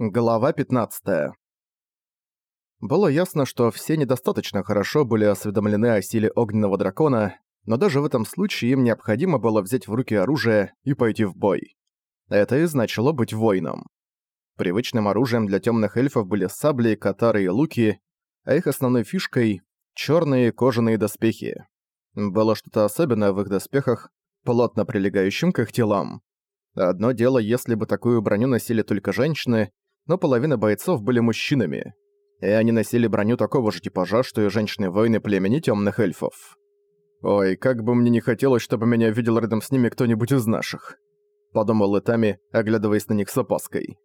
Глава 15. Было ясно, что все недостаточно хорошо были осведомлены о силе огненного дракона, но даже в этом случае им необходимо было взять в руки оружие и пойти в бой. Это и значило быть воином. Привычным оружием для темных эльфов были сабли, катары и луки, а их основной фишкой — черные кожаные доспехи. Было что-то особенное в их доспехах, плотно прилегающим к их телам. Одно дело, если бы такую броню носили только женщины, но половина бойцов были мужчинами, и они носили броню такого же типажа, что и женщины-воины племени темных эльфов. «Ой, как бы мне не хотелось, чтобы меня видел рядом с ними кто-нибудь из наших», — подумал Итами, оглядываясь на них с опаской.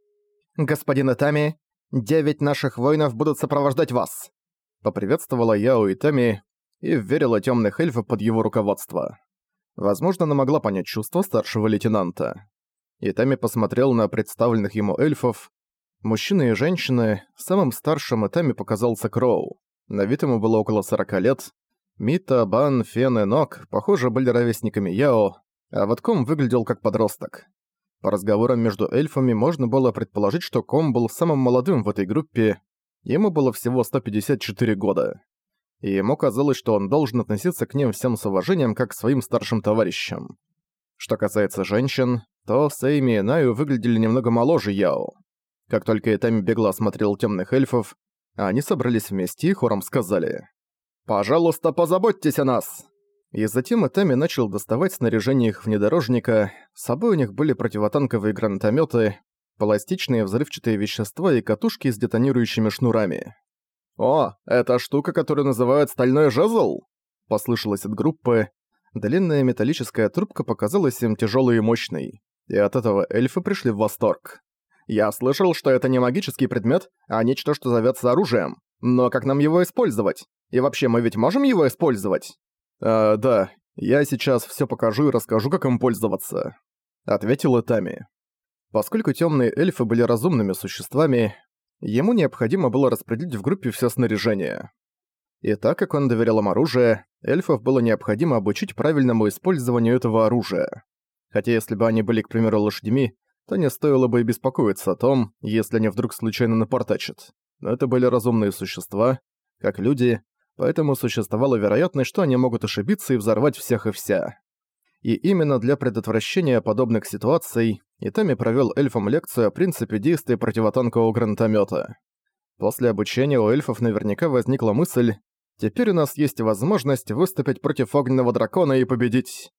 «Господин Итами, девять наших воинов будут сопровождать вас!» Поприветствовала я у Итами и верила темных эльфов под его руководство. Возможно, она могла понять чувства старшего лейтенанта. Итами посмотрел на представленных ему эльфов, Мужчины и женщины, самым старшим этами показался Кроу. На вид ему было около 40 лет. Мита, Бан, Фен и Нок, похоже, были ровесниками Яо, а вот Ком выглядел как подросток. По разговорам между эльфами можно было предположить, что Ком был самым молодым в этой группе, ему было всего 154 года. И ему казалось, что он должен относиться к ним всем с уважением, как к своим старшим товарищам. Что касается женщин, то Сейми и Наю выглядели немного моложе Яо. Как только Итами бегло осмотрел темных эльфов, они собрались вместе и хором сказали «Пожалуйста, позаботьтесь о нас!» И затем Итами начал доставать снаряжение их внедорожника, с собой у них были противотанковые гранатометы, пластичные взрывчатые вещества и катушки с детонирующими шнурами. «О, это штука, которую называют «стальной жезл»?» Послышалось от группы. Длинная металлическая трубка показалась им тяжелой и мощной, и от этого эльфы пришли в восторг. Я слышал, что это не магический предмет, а нечто, что зовется оружием. Но как нам его использовать? И вообще, мы ведь можем его использовать? «А, да, я сейчас все покажу и расскажу, как им пользоваться», — ответил Итами. Поскольку темные эльфы были разумными существами, ему необходимо было распределить в группе все снаряжение. И так как он доверял им оружие, эльфов было необходимо обучить правильному использованию этого оружия. Хотя если бы они были, к примеру, лошадьми, то не стоило бы и беспокоиться о том, если они вдруг случайно напортачат. Но это были разумные существа, как люди, поэтому существовала вероятность, что они могут ошибиться и взорвать всех и вся. И именно для предотвращения подобных ситуаций Итами провёл эльфам лекцию о принципе действия противотанкового гранатомёта. После обучения у эльфов наверняка возникла мысль «Теперь у нас есть возможность выступить против огненного дракона и победить».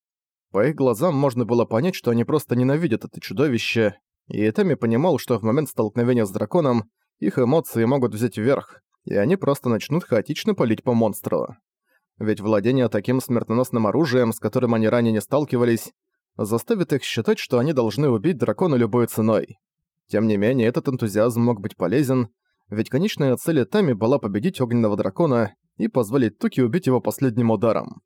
По их глазам можно было понять, что они просто ненавидят это чудовище, и Итами понимал, что в момент столкновения с драконом их эмоции могут взять вверх, и они просто начнут хаотично палить по монстру. Ведь владение таким смертоносным оружием, с которым они ранее не сталкивались, заставит их считать, что они должны убить дракона любой ценой. Тем не менее, этот энтузиазм мог быть полезен, ведь конечная цель Тами была победить огненного дракона и позволить Туки убить его последним ударом.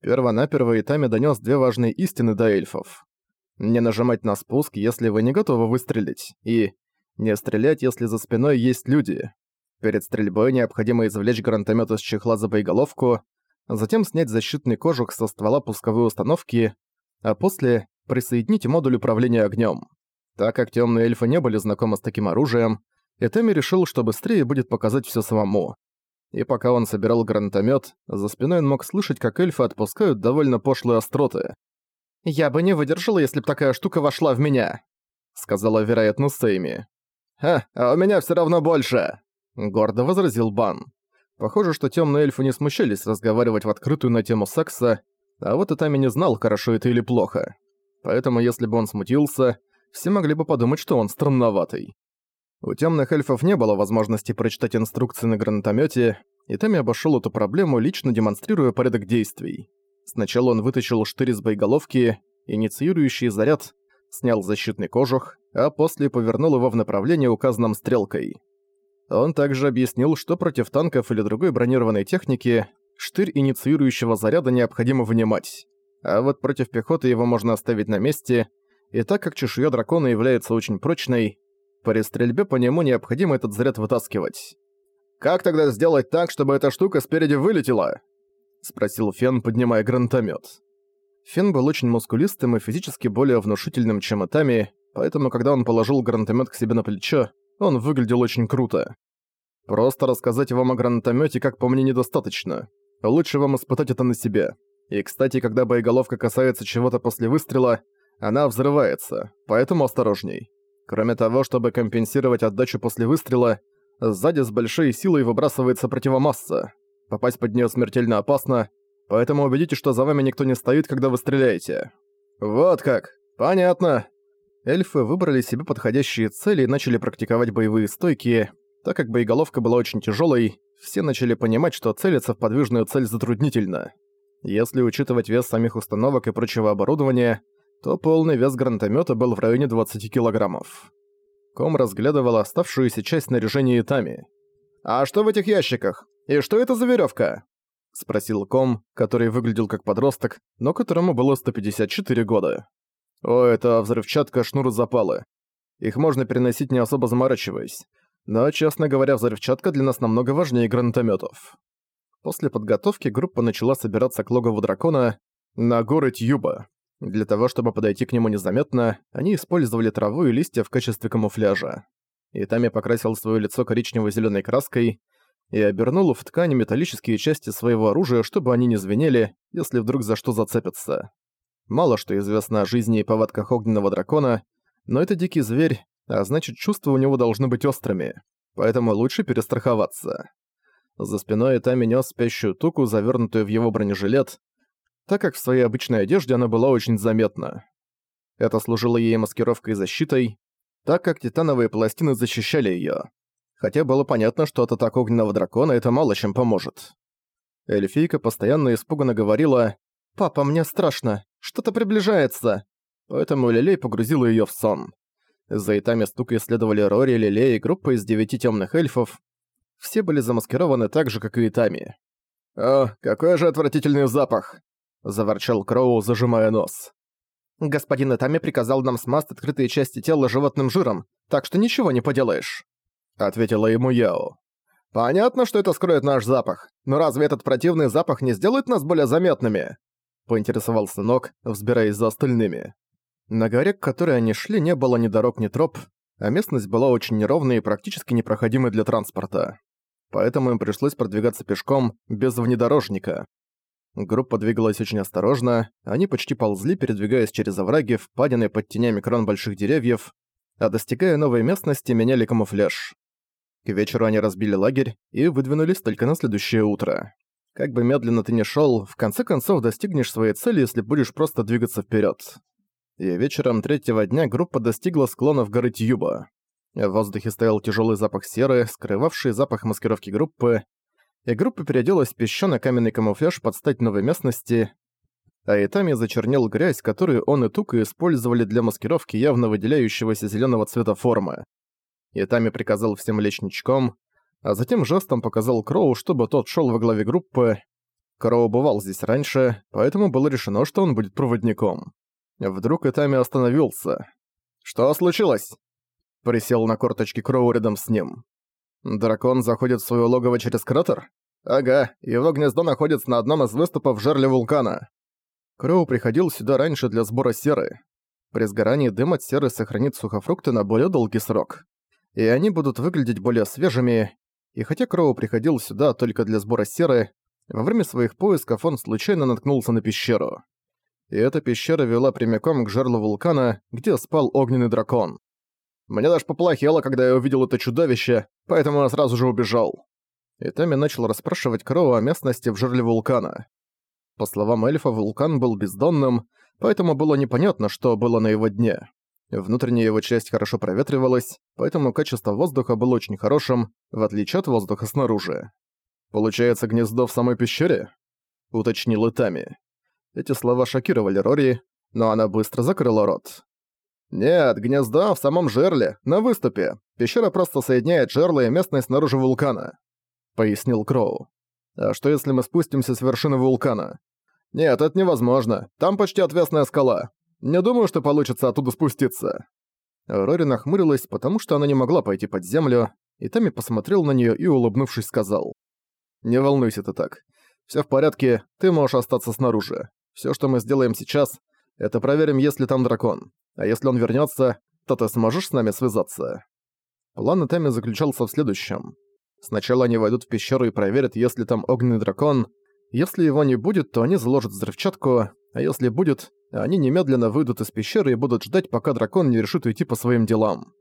Первонаперво Итами донёс две важные истины до эльфов. Не нажимать на спуск, если вы не готовы выстрелить, и не стрелять, если за спиной есть люди. Перед стрельбой необходимо извлечь гранатомёт из чехла за боеголовку, затем снять защитный кожух со ствола пусковой установки, а после присоединить модуль управления огнём. Так как тёмные эльфы не были знакомы с таким оружием, Этеми решил, что быстрее будет показать всё самому и пока он собирал гранатомет, за спиной он мог слышать, как эльфы отпускают довольно пошлые остроты. «Я бы не выдержала, если б такая штука вошла в меня», — сказала, вероятно, Сейми. «Ха, а у меня все равно больше», — гордо возразил Бан. Похоже, что темные эльфы не смущались разговаривать в открытую на тему секса, а вот Итами не знал, хорошо это или плохо. Поэтому если бы он смутился, все могли бы подумать, что он странноватый. У темных эльфов не было возможности прочитать инструкции на гранатомете, и Тами обошел эту проблему, лично демонстрируя порядок действий. Сначала он вытащил штырь из боеголовки, инициирующий заряд, снял защитный кожух, а после повернул его в направлении, указанном стрелкой. Он также объяснил, что против танков или другой бронированной техники штырь инициирующего заряда необходимо вынимать, а вот против пехоты его можно оставить на месте, и так как чешуя дракона является очень прочной, при стрельбе по нему необходимо этот заряд вытаскивать. «Как тогда сделать так, чтобы эта штука спереди вылетела?» — спросил Фен, поднимая гранатомет. Фен был очень мускулистым и физически более внушительным, чем Итами, поэтому когда он положил гранатомет к себе на плечо, он выглядел очень круто. Просто рассказать вам о гранатомете, как по мне, недостаточно. Лучше вам испытать это на себе. И, кстати, когда боеголовка касается чего-то после выстрела, она взрывается, поэтому осторожней. Кроме того, чтобы компенсировать отдачу после выстрела, сзади с большой силой выбрасывается противомасса. Попасть под нее смертельно опасно, поэтому убедитесь, что за вами никто не стоит, когда вы стреляете. Вот как. Понятно. Эльфы выбрали себе подходящие цели и начали практиковать боевые стойки. Так как боеголовка была очень тяжелой, все начали понимать, что целиться в подвижную цель затруднительно. Если учитывать вес самих установок и прочего оборудования, то полный вес гранатомета был в районе 20 килограммов. Ком разглядывал оставшуюся часть снаряжения Итами. «А что в этих ящиках? И что это за веревка? спросил Ком, который выглядел как подросток, но которому было 154 года. «О, это взрывчатка шнур запалы. Их можно переносить не особо заморачиваясь. Но, честно говоря, взрывчатка для нас намного важнее гранатометов. После подготовки группа начала собираться к логову дракона на горы Тьюба. Для того, чтобы подойти к нему незаметно, они использовали траву и листья в качестве камуфляжа. Итами покрасил свое лицо коричнево-зеленой краской и обернул в ткани металлические части своего оружия, чтобы они не звенели, если вдруг за что зацепятся. Мало что известно о жизни и повадках огненного дракона, но это дикий зверь, а значит чувства у него должны быть острыми, поэтому лучше перестраховаться. За спиной Итами нес спящую туку, завернутую в его бронежилет, так как в своей обычной одежде она была очень заметна. Это служило ей маскировкой и защитой, так как титановые пластины защищали её. Хотя было понятно, что от атак огненного дракона это мало чем поможет. Эльфийка постоянно испуганно говорила «Папа, мне страшно, что-то приближается». Поэтому Лилей погрузила её в сон. За Итами стука исследовали Рори, Лилей и группа из девяти тёмных эльфов. Все были замаскированы так же, как и Итами. «О, какой же отвратительный запах!» — заворчал Кроу, зажимая нос. «Господин Итами приказал нам смазать открытые части тела животным жиром, так что ничего не поделаешь», — ответила ему Яо. «Понятно, что это скроет наш запах, но разве этот противный запах не сделает нас более заметными?» — поинтересовался Нок, взбираясь за остальными. На горе, к которой они шли, не было ни дорог, ни троп, а местность была очень неровной и практически непроходимой для транспорта. Поэтому им пришлось продвигаться пешком, без внедорожника. Группа двигалась очень осторожно, они почти ползли, передвигаясь через овраги, впадины под тенями крон больших деревьев, а достигая новой местности, меняли камуфляж. К вечеру они разбили лагерь и выдвинулись только на следующее утро. Как бы медленно ты ни шел, в конце концов достигнешь своей цели, если будешь просто двигаться вперед. И вечером третьего дня группа достигла склонов горы Тьюба. В воздухе стоял тяжелый запах серы, скрывавший запах маскировки группы, и группа переоделась в песчано-каменный камуфляж под стать новой местности, а Итами зачернел грязь, которую он и Тука использовали для маскировки явно выделяющегося зеленого цвета формы. Итами приказал всем лечь ничком, а затем жестом показал Кроу, чтобы тот шел во главе группы. Кроу бывал здесь раньше, поэтому было решено, что он будет проводником. Вдруг Итами остановился. «Что случилось?» Присел на корточки Кроу рядом с ним. Дракон заходит в свое логово через кратер? Ага, его гнездо находится на одном из выступов в жерле вулкана. Кроу приходил сюда раньше для сбора серы. При сгорании дым от серы сохранит сухофрукты на более долгий срок. И они будут выглядеть более свежими. И хотя Кроу приходил сюда только для сбора серы, во время своих поисков он случайно наткнулся на пещеру. И эта пещера вела прямиком к жерлу вулкана, где спал огненный дракон. Мне даже поплохело, когда я увидел это чудовище, поэтому я сразу же убежал. И Томми начал расспрашивать Кроу о местности в жерле вулкана. По словам эльфа, вулкан был бездонным, поэтому было непонятно, что было на его дне. Внутренняя его часть хорошо проветривалась, поэтому качество воздуха было очень хорошим, в отличие от воздуха снаружи. «Получается гнездо в самой пещере?» — уточнил Итами. Эти слова шокировали Рори, но она быстро закрыла рот. «Нет, гнездо в самом жерле, на выступе. Пещера просто соединяет жерло и местность снаружи вулкана», — пояснил Кроу. «А что если мы спустимся с вершины вулкана?» «Нет, это невозможно. Там почти отвесная скала. Не думаю, что получится оттуда спуститься». Рори нахмурилась, потому что она не могла пойти под землю, и Тами посмотрел на нее и, улыбнувшись, сказал. «Не волнуйся ты так. Все в порядке, ты можешь остаться снаружи. Все, что мы сделаем сейчас, это проверим, есть ли там дракон. А если он вернется, то ты сможешь с нами связаться?» План Итами заключался в следующем. Сначала они войдут в пещеру и проверят, есть ли там огненный дракон. Если его не будет, то они заложат взрывчатку, а если будет, они немедленно выйдут из пещеры и будут ждать, пока дракон не решит уйти по своим делам.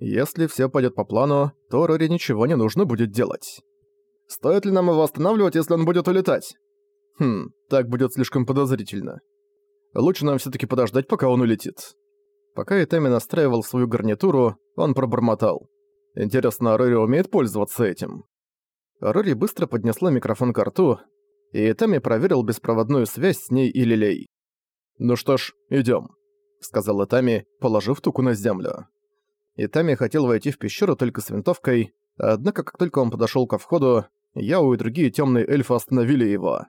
Если все пойдет по плану, то Рори ничего не нужно будет делать. Стоит ли нам его останавливать, если он будет улетать? Хм, так будет слишком подозрительно. Лучше нам все таки подождать, пока он улетит. Пока Итами настраивал свою гарнитуру, он пробормотал. Интересно, Рори умеет пользоваться этим? Рори быстро поднесла микрофон к рту, и Итами проверил беспроводную связь с ней и Лилей. «Ну что ж, идём», — сказал Итами, положив туку на землю. Итами хотел войти в пещеру только с винтовкой, однако как только он подошёл ко входу, Яо и другие тёмные эльфы остановили его.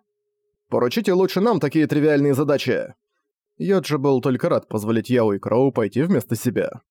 «Поручите лучше нам такие тривиальные задачи!» Йоджи был только рад позволить Яо и Кроу пойти вместо себя.